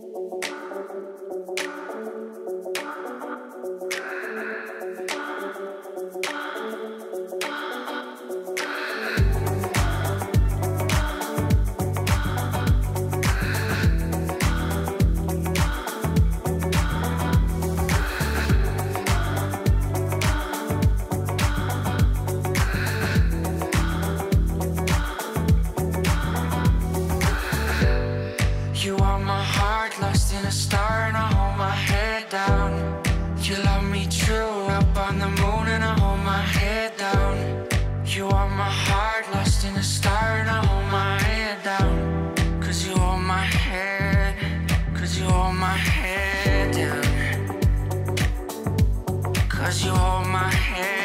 Thank you. in a star and I hold my head down. You love me true, up on the moon and I hold my head down. You are my heart, lost in a star and I hold my head down. Cause you hold my head, cause you hold my head down. Cause you hold my head.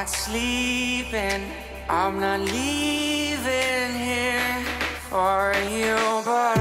not sleeping. I'm not leaving here for you, but.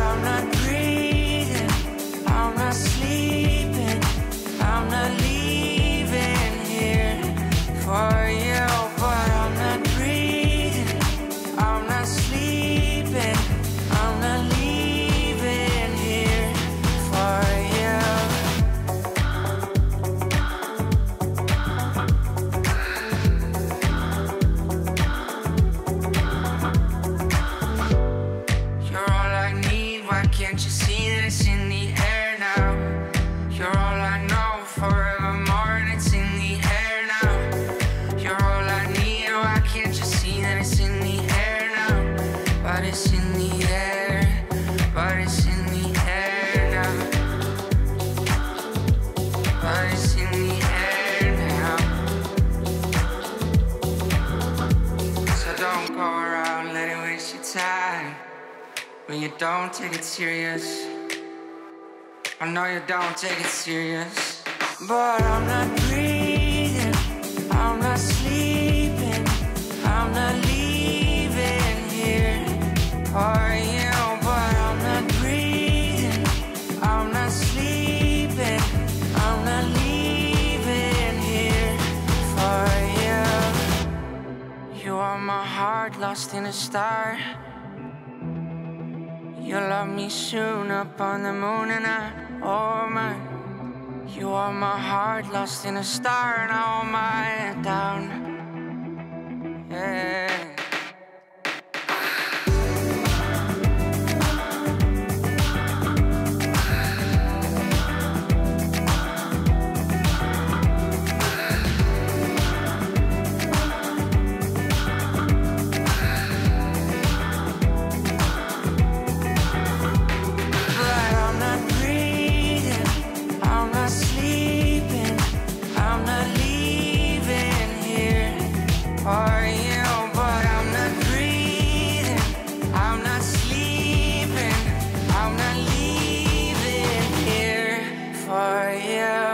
Why can't you see that it's in the air now? When you don't take it serious, I know you don't take it serious. But I'm not breathing, I'm not sleeping, I'm not leaving here. Are you? But I'm not breathing, I'm not sleeping, I'm not leaving here for you. You are my heart lost in a star. You'll love me soon up on the moon and I oh owe mine. You are my heart lost in a star and I owe mine down. Yeah. here.